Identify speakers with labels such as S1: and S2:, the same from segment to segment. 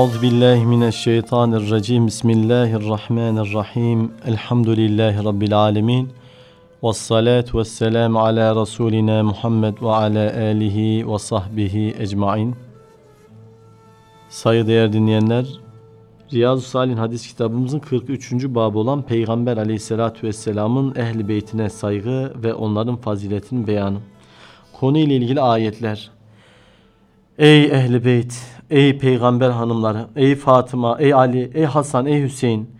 S1: Euzu billahi mineşşeytanirracim. Bismillahirrahmanirrahim. Elhamdülillahi rabbil alamin. Ves salatu vesselam ala rasulina Muhammed ve ala alihi ve sahbihi ecmaîn. Saygıdeğer dinleyenler, Riyazu Salih hadis kitabımızın 43. babı olan Peygamber aleyhissalatü vesselamın ehli beytine saygı ve onların faziletinin beyanı. Konu ile ilgili ayetler. Ey ehli beyt, ey peygamber hanımları, ey Fatıma, ey Ali, ey Hasan, ey Hüseyin.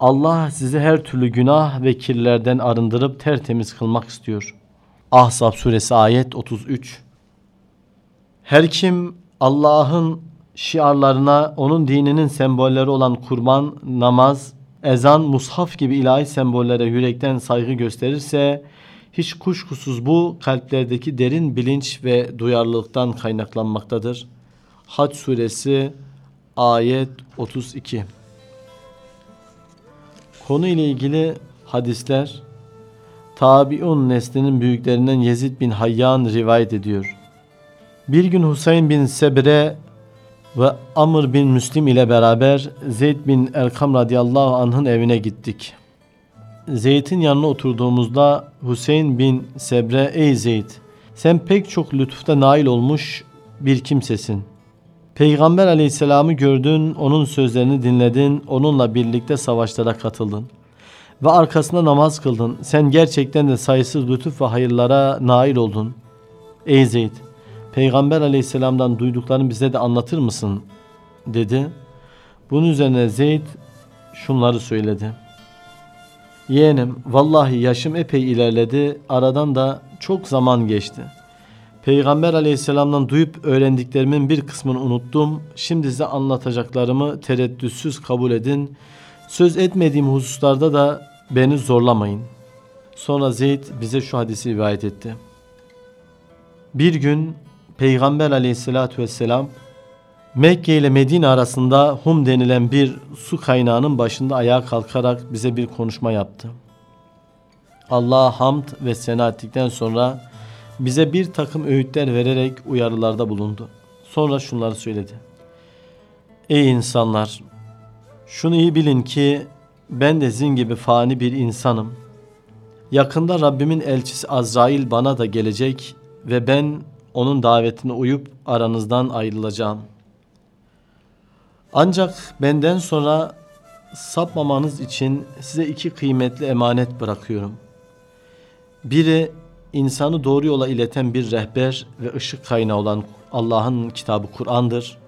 S1: Allah sizi her türlü günah ve kirlerden arındırıp tertemiz kılmak istiyor. Ahzab suresi ayet 33. Her kim Allah'ın şiarlarına, onun dininin sembolleri olan kurban, namaz, ezan, mushaf gibi ilahi sembollere yürekten saygı gösterirse, hiç kuşkusuz bu kalplerdeki derin bilinç ve duyarlılıktan kaynaklanmaktadır. Hac suresi ayet 32 Konu ile ilgili hadisler Tabiun neslinin büyüklerinden Yezid bin Hayyan rivayet ediyor. Bir gün Hüseyin bin Sebre ve Amr bin Müslim ile beraber Zeyd bin Erkam radıyallahu anh'ın evine gittik. Zeyd'in yanına oturduğumuzda Hüseyin bin Sebre ey Zeyd sen pek çok lütufta nail olmuş bir kimsesin. Peygamber aleyhisselamı gördün, onun sözlerini dinledin, onunla birlikte savaşlara katıldın. Ve arkasında namaz kıldın. Sen gerçekten de sayısız lütuf ve hayırlara nail oldun. Ey Zeyd, Peygamber aleyhisselamdan duyduklarını bize de anlatır mısın? dedi. Bunun üzerine Zeyd şunları söyledi. Yeğenim, vallahi yaşım epey ilerledi, aradan da çok zaman geçti.'' Peygamber aleyhisselamdan duyup öğrendiklerimin bir kısmını unuttum. Şimdi size anlatacaklarımı tereddütsüz kabul edin. Söz etmediğim hususlarda da beni zorlamayın. Sonra Zeyd bize şu hadisi rivayet etti. Bir gün Peygamber aleyhissalatü vesselam Mekke ile Medine arasında Hum denilen bir su kaynağının başında ayağa kalkarak bize bir konuşma yaptı. Allah'a hamd ve sena ettikten sonra bize bir takım öğütler vererek uyarılarda bulundu. Sonra şunları söyledi. Ey insanlar! Şunu iyi bilin ki ben de sizin gibi fani bir insanım. Yakında Rabbimin elçisi Azrail bana da gelecek ve ben onun davetine uyup aranızdan ayrılacağım. Ancak benden sonra sapmamanız için size iki kıymetli emanet bırakıyorum. Biri insanı doğru yola ileten bir rehber ve ışık kaynağı olan Allah'ın kitabı Kur'an'dır.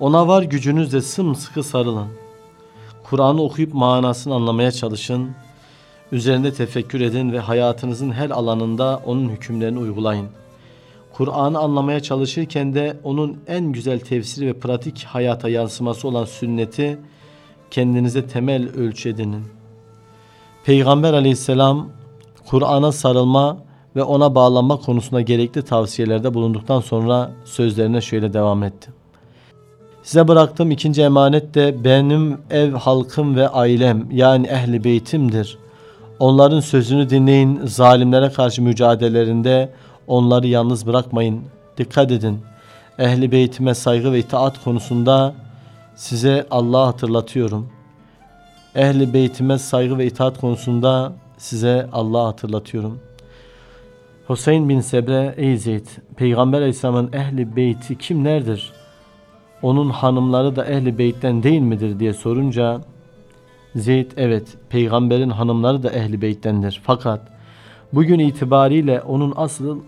S1: Ona var gücünüzle sımsıkı sarılın. Kur'an'ı okuyup manasını anlamaya çalışın. Üzerinde tefekkür edin ve hayatınızın her alanında onun hükümlerini uygulayın. Kur'an'ı anlamaya çalışırken de onun en güzel tefsiri ve pratik hayata yansıması olan sünneti kendinize temel ölçü edinin. Peygamber aleyhisselam Kur'an'a sarılma ve ona bağlanma konusunda gerekli tavsiyelerde bulunduktan sonra sözlerine şöyle devam etti. Size bıraktığım ikinci emanet de benim ev halkım ve ailem yani ehli beytimdir. Onların sözünü dinleyin, zalimlere karşı mücadelelerinde onları yalnız bırakmayın. Dikkat edin. Ehli beytime saygı ve itaat konusunda size Allah'ı hatırlatıyorum. Ehli beytime saygı ve itaat konusunda size Allah'ı hatırlatıyorum.'' Hüseyin bin Sebre ey Zeyd Peygamber Aleyhisselam'ın ehli beyti kimlerdir? Onun hanımları da ehli beytten değil midir diye sorunca Zeyd evet peygamberin hanımları da ehli beyttendir. Fakat bugün itibariyle onun asıl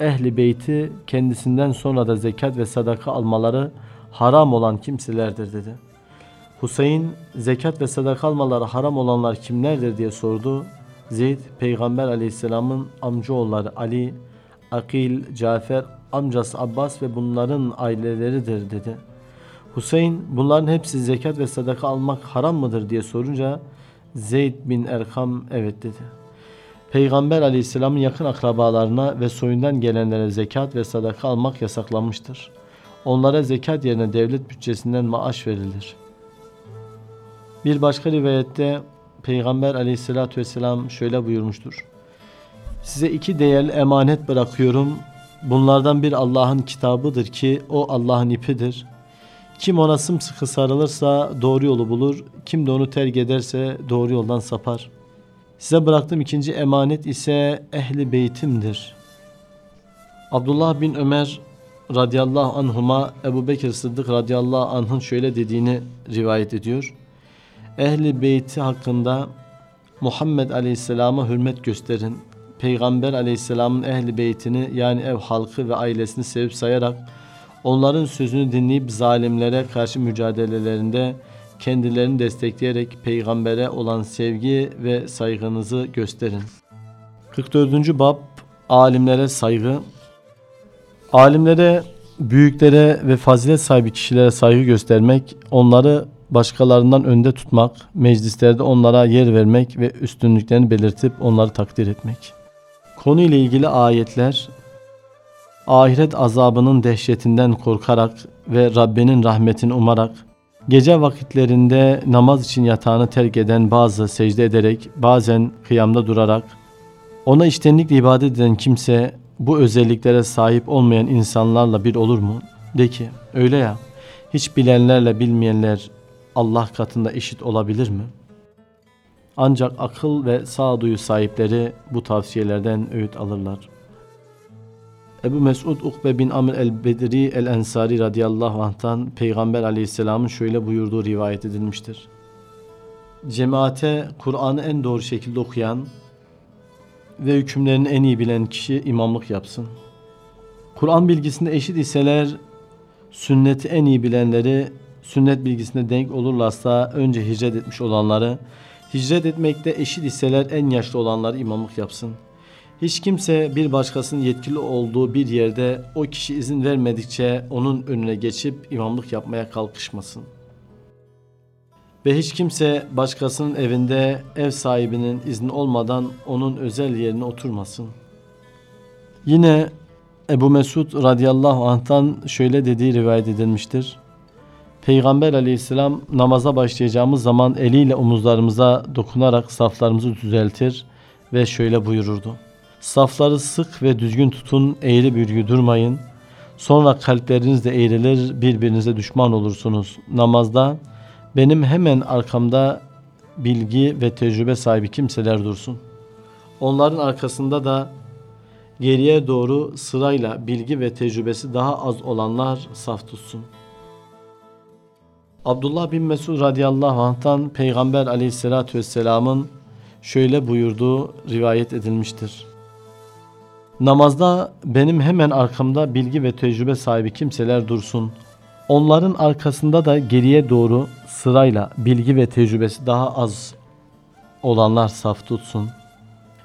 S1: ehli beyti kendisinden sonra da zekat ve sadaka almaları haram olan kimselerdir dedi. Hüseyin zekat ve sadaka almaları haram olanlar kimlerdir diye sordu. Zeyd Peygamber aleyhisselamın amcaoğulları Ali, Akil, Cafer, amcası Abbas ve bunların aileleridir dedi. Hüseyin bunların hepsi zekat ve sadaka almak haram mıdır diye sorunca Zeyd bin Erkam evet dedi. Peygamber aleyhisselamın yakın akrabalarına ve soyundan gelenlere zekat ve sadaka almak yasaklanmıştır. Onlara zekat yerine devlet bütçesinden maaş verilir. Bir başka rivayette Peygamber aleyhissalatü vesselam şöyle buyurmuştur. Size iki değerli emanet bırakıyorum. Bunlardan bir Allah'ın kitabıdır ki o Allah'ın ipidir. Kim ona sımsıkı sarılırsa doğru yolu bulur, kim de onu terk ederse doğru yoldan sapar. Size bıraktığım ikinci emanet ise ehli beytimdir. Abdullah bin Ömer radıyallahu anhuma Ebu Bekir Sıddık radıyallahu anh'ın şöyle dediğini rivayet ediyor. Ehli beyti hakkında Muhammed aleyhisselama hürmet gösterin. Peygamber aleyhisselamın ehli beytini yani ev halkı ve ailesini sevip sayarak onların sözünü dinleyip zalimlere karşı mücadelelerinde kendilerini destekleyerek peygambere olan sevgi ve saygınızı gösterin. 44. bab alimlere saygı Alimlere, büyüklere ve fazilet sahibi kişilere saygı göstermek, onları başkalarından önde tutmak, meclislerde onlara yer vermek ve üstünlüklerini belirtip onları takdir etmek. Konu ile ilgili ayetler, ahiret azabının dehşetinden korkarak ve Rabbinin rahmetini umarak, gece vakitlerinde namaz için yatağını terk eden bazı secde ederek, bazen kıyamda durarak, ona içtenlikle ibadet eden kimse bu özelliklere sahip olmayan insanlarla bir olur mu? De ki öyle ya hiç bilenlerle bilmeyenler Allah katında eşit olabilir mi? Ancak akıl ve sağduyu sahipleri bu tavsiyelerden öğüt alırlar. Ebu Mesud Ukbe bin Amr el-Bedri el-Ensari radıyallahu anh'tan Peygamber aleyhisselamın şöyle buyurduğu rivayet edilmiştir. Cemaate Kur'an'ı en doğru şekilde okuyan, ve hükümlerini en iyi bilen kişi imamlık yapsın. Kur'an bilgisinde eşit iseler sünneti en iyi bilenleri sünnet bilgisinde denk olurlarsa önce hicret etmiş olanları, hicret etmekte eşit iseler en yaşlı olanları imamlık yapsın. Hiç kimse bir başkasının yetkili olduğu bir yerde o kişi izin vermedikçe onun önüne geçip imamlık yapmaya kalkışmasın.'' Ve hiç kimse başkasının evinde ev sahibinin izni olmadan onun özel yerine oturmasın. Yine Ebu Mesud radıyallahu anh'tan şöyle dediği rivayet edilmiştir. Peygamber aleyhisselam namaza başlayacağımız zaman eliyle omuzlarımıza dokunarak saflarımızı düzeltir ve şöyle buyururdu. Safları sık ve düzgün tutun, eğri bürgü durmayın. Sonra kalpleriniz de eğrilir, birbirinize düşman olursunuz. Namazda benim hemen arkamda bilgi ve tecrübe sahibi kimseler dursun. Onların arkasında da geriye doğru sırayla bilgi ve tecrübesi daha az olanlar saf tutsun. Abdullah bin Mesud radıyallahu anh'tan Peygamber aleyhissalatü vesselamın şöyle buyurduğu rivayet edilmiştir. Namazda benim hemen arkamda bilgi ve tecrübe sahibi kimseler dursun. Onların arkasında da geriye doğru sırayla bilgi ve tecrübesi daha az olanlar saf tutsun.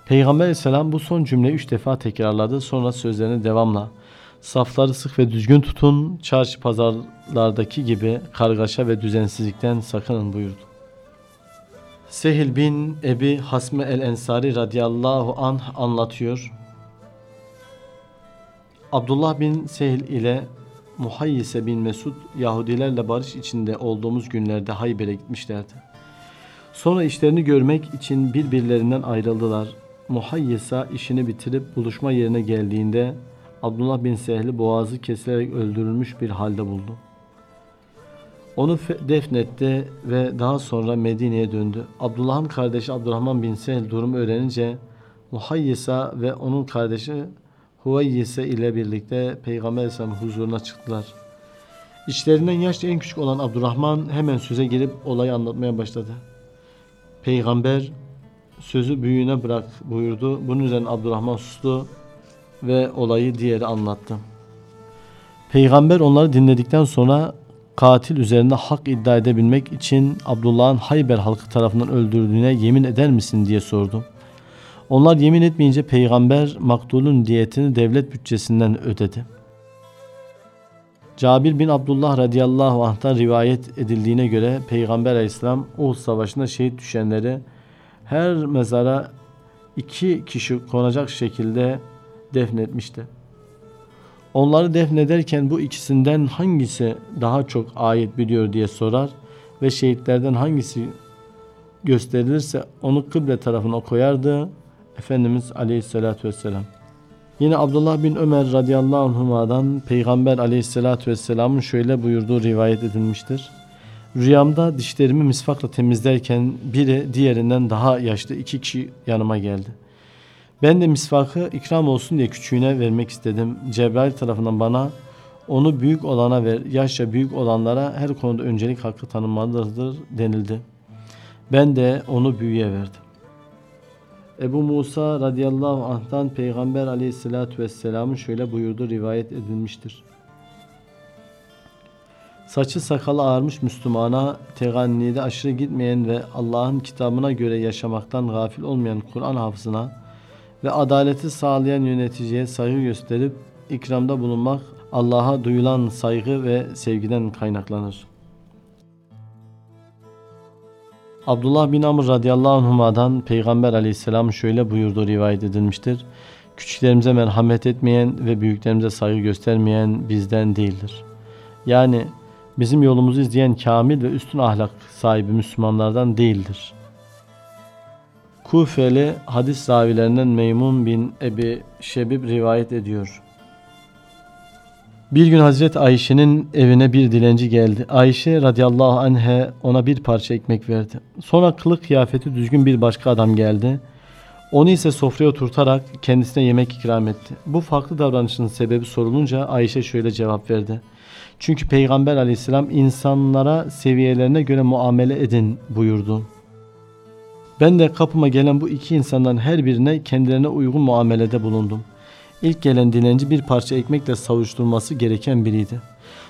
S1: Peygamber aleyhisselam bu son cümleyi üç defa tekrarladı. Sonra sözlerine devamla safları sık ve düzgün tutun, çarşı pazarlardaki gibi kargaşa ve düzensizlikten sakının buyurdu. Sehil bin Ebi Hasme el-Ensari radıyallahu anh anlatıyor. Abdullah bin Sehil ile Muhayyise bin Mesud Yahudilerle barış içinde olduğumuz günlerde Hayber'e gitmişlerdi. Sonra işlerini görmek için birbirlerinden ayrıldılar. Muhayyisa işini bitirip buluşma yerine geldiğinde Abdullah bin Sehli boğazı kesilerek öldürülmüş bir halde buldu. Onu defnetti ve daha sonra Medine'ye döndü. Abdullah'ın kardeşi Abdurrahman bin Sehl durumu öğrenince Muhayyisa ve onun kardeşi Huveyyise ile birlikte Peygamber Aleyhisselam'ın huzuruna çıktılar. İçlerinden yaşça en küçük olan Abdurrahman hemen söze girip olayı anlatmaya başladı. Peygamber sözü büyüğüne bırak buyurdu. Bunun üzerine Abdurrahman sustu ve olayı diğeri anlattı. Peygamber onları dinledikten sonra katil üzerinde hak iddia edebilmek için Abdullah'ın Hayber halkı tarafından öldürdüğüne yemin eder misin diye sordu. Onlar yemin etmeyince peygamber maktulun diyetini devlet bütçesinden ödedi. Cabir bin Abdullah radıyallahu anh'tan rivayet edildiğine göre Peygamber aleyhisselam Uhud savaşında şehit düşenleri her mezara iki kişi konacak şekilde defnetmişti. Onları defnederken bu ikisinden hangisi daha çok ayet biliyor diye sorar ve şehitlerden hangisi gösterilirse onu kıble tarafına koyardı Efendimiz Aleyhisselatü Vesselam Yine Abdullah bin Ömer radıyallahu anhuma'dan Peygamber aleyhissalatü vesselamın şöyle buyurduğu rivayet edilmiştir. Rüyamda dişlerimi misvakla temizlerken biri diğerinden daha yaşlı iki kişi yanıma geldi. Ben de misvakı ikram olsun diye küçüğüne vermek istedim. Cebrail tarafından bana onu büyük olana ver, yaşça büyük olanlara her konuda öncelik hakkı tanınmalıdır denildi. Ben de onu büyüğe verdim. Ebu Musa radıyallahu anh'tan Peygamber aleyhissalatü vesselamın şöyle buyurduğu rivayet edilmiştir. Saçı sakalı ağarmış Müslümana, tegannide aşırı gitmeyen ve Allah'ın kitabına göre yaşamaktan gafil olmayan Kur'an hafızına ve adaleti sağlayan yöneticiye saygı gösterip ikramda bulunmak Allah'a duyulan saygı ve sevgiden kaynaklanır. Abdullah bin Amr radıyallahu anhuma'dan Peygamber aleyhisselam şöyle buyurduğu rivayet edilmiştir. Küçüklerimize merhamet etmeyen ve büyüklerimize saygı göstermeyen bizden değildir. Yani bizim yolumuzu izleyen kamil ve üstün ahlak sahibi Müslümanlardan değildir. Kufeli hadis ravilerinden Meymun bin Ebi Şebib rivayet ediyor. Bir gün Hazreti Ayşe'nin evine bir dilenci geldi. Ayşe radıyallahu anhe ona bir parça ekmek verdi. Sonra kılık kıyafeti düzgün bir başka adam geldi. Onu ise sofraya oturtarak kendisine yemek ikram etti. Bu farklı davranışın sebebi sorulunca Ayşe şöyle cevap verdi. Çünkü Peygamber aleyhisselam insanlara seviyelerine göre muamele edin buyurdu. Ben de kapıma gelen bu iki insandan her birine kendilerine uygun muamelede bulundum. İlk gelen dilenci bir parça ekmekle savuşturması gereken biriydi.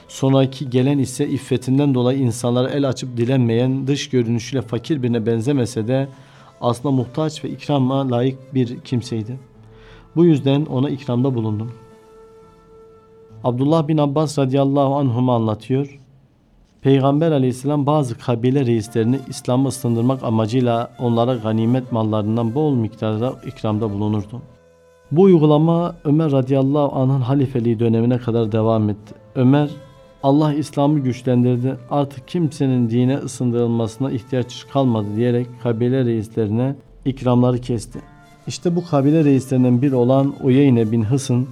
S1: Sonraki gelen ise iffetinden dolayı insanlara el açıp dilenmeyen, dış görünüşüyle fakir birine benzemese de aslında muhtaç ve ikrama layık bir kimseydi. Bu yüzden ona ikramda bulundum. Abdullah bin Abbas radıyallahu anhuma anlatıyor. Peygamber aleyhisselam bazı kabile reislerini İslam'a ısındırmak amacıyla onlara ganimet mallarından bol miktarda ikramda bulunurdu. Bu uygulama Ömer radıyallahu anh'ın halifeliği dönemine kadar devam etti. Ömer Allah İslam'ı güçlendirdi. Artık kimsenin dine ısındırılmasına ihtiyaç kalmadı diyerek kabile reislerine ikramları kesti. İşte bu kabile reislerinden biri olan Uyeyne bin Hısın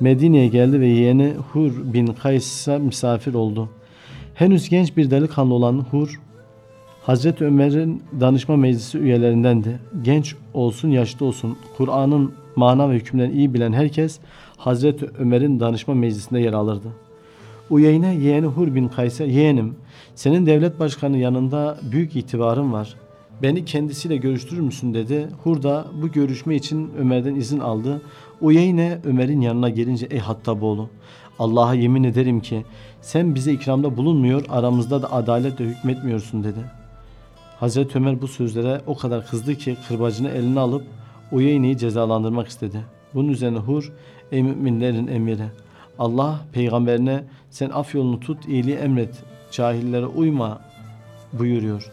S1: Medine'ye geldi ve yeğeni Hur bin Kays'a misafir oldu. Henüz genç bir delikanlı olan Hur, Hazreti Ömer'in danışma meclisi üyelerindendi. Genç olsun yaşlı olsun Kur'an'ın mana ve hükümlerini iyi bilen herkes Hazreti Ömer'in danışma meclisinde yer alırdı. Uyeyne yeğeni Hur bin Kays'e yeğenim senin devlet başkanı yanında büyük itibarın var. Beni kendisiyle görüştürür müsün dedi. Hur da bu görüşme için Ömer'den izin aldı. Uyeyne Ömer'in yanına gelince ey Hattaboğlu Allah'a yemin ederim ki sen bize ikramda bulunmuyor aramızda da adaletle hükmetmiyorsun dedi. Hazreti Ömer bu sözlere o kadar kızdı ki kırbacını eline alıp Uyeyne'yi cezalandırmak istedi. Bunun üzerine Hur, ey müminlerin emiri, Allah peygamberine sen af yolunu tut, iyiliği emret, cahillere uyma buyuruyor.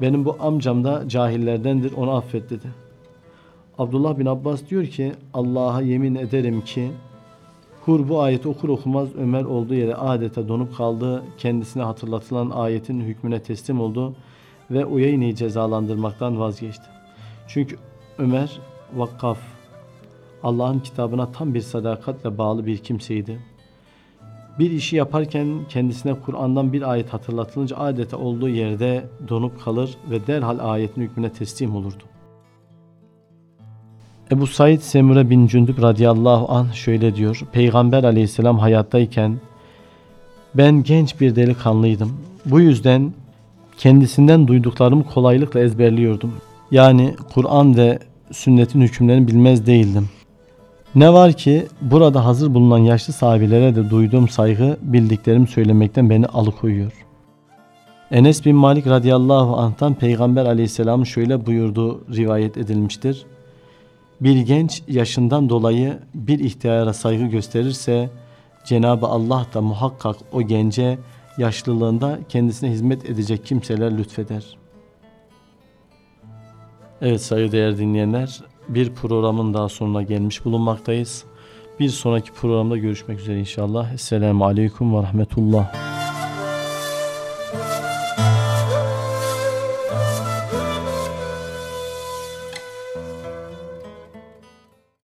S1: Benim bu amcam da cahillerdendir, onu affet dedi. Abdullah bin Abbas diyor ki, Allah'a yemin ederim ki, Hur bu ayeti okur okumaz Ömer olduğu yere adeta donup kaldı, kendisine hatırlatılan ayetin hükmüne teslim oldu ve Uyeyne'yi cezalandırmaktan vazgeçti. Çünkü Ömer vakkaf, Allah'ın kitabına tam bir sadakatle bağlı bir kimseydi. Bir işi yaparken kendisine Kur'an'dan bir ayet hatırlatılınca adeta olduğu yerde donup kalır ve derhal ayetin hükmüne teslim olurdu. Ebu Said Semure bin Cündüb radıyallahu anh şöyle diyor. Peygamber aleyhisselam hayattayken ben genç bir delikanlıydım. Bu yüzden kendisinden duyduklarımı kolaylıkla ezberliyordum. Yani Kur'an ve sünnetin hükümlerini bilmez değildim. Ne var ki burada hazır bulunan yaşlı sahabilere de duyduğum saygı bildiklerimi söylemekten beni alıkoyuyor. Enes bin Malik radıyallahu anh'tan Peygamber aleyhisselam şöyle buyurduğu rivayet edilmiştir. Bir genç yaşından dolayı bir ihtiyara saygı gösterirse Cenab-ı Allah da muhakkak o gence yaşlılığında kendisine hizmet edecek kimseler lütfeder. Evet saygıdeğer dinleyenler bir programın daha sonuna gelmiş bulunmaktayız. Bir sonraki programda görüşmek üzere inşallah. Esselamu Aleyküm ve Rahmetullah.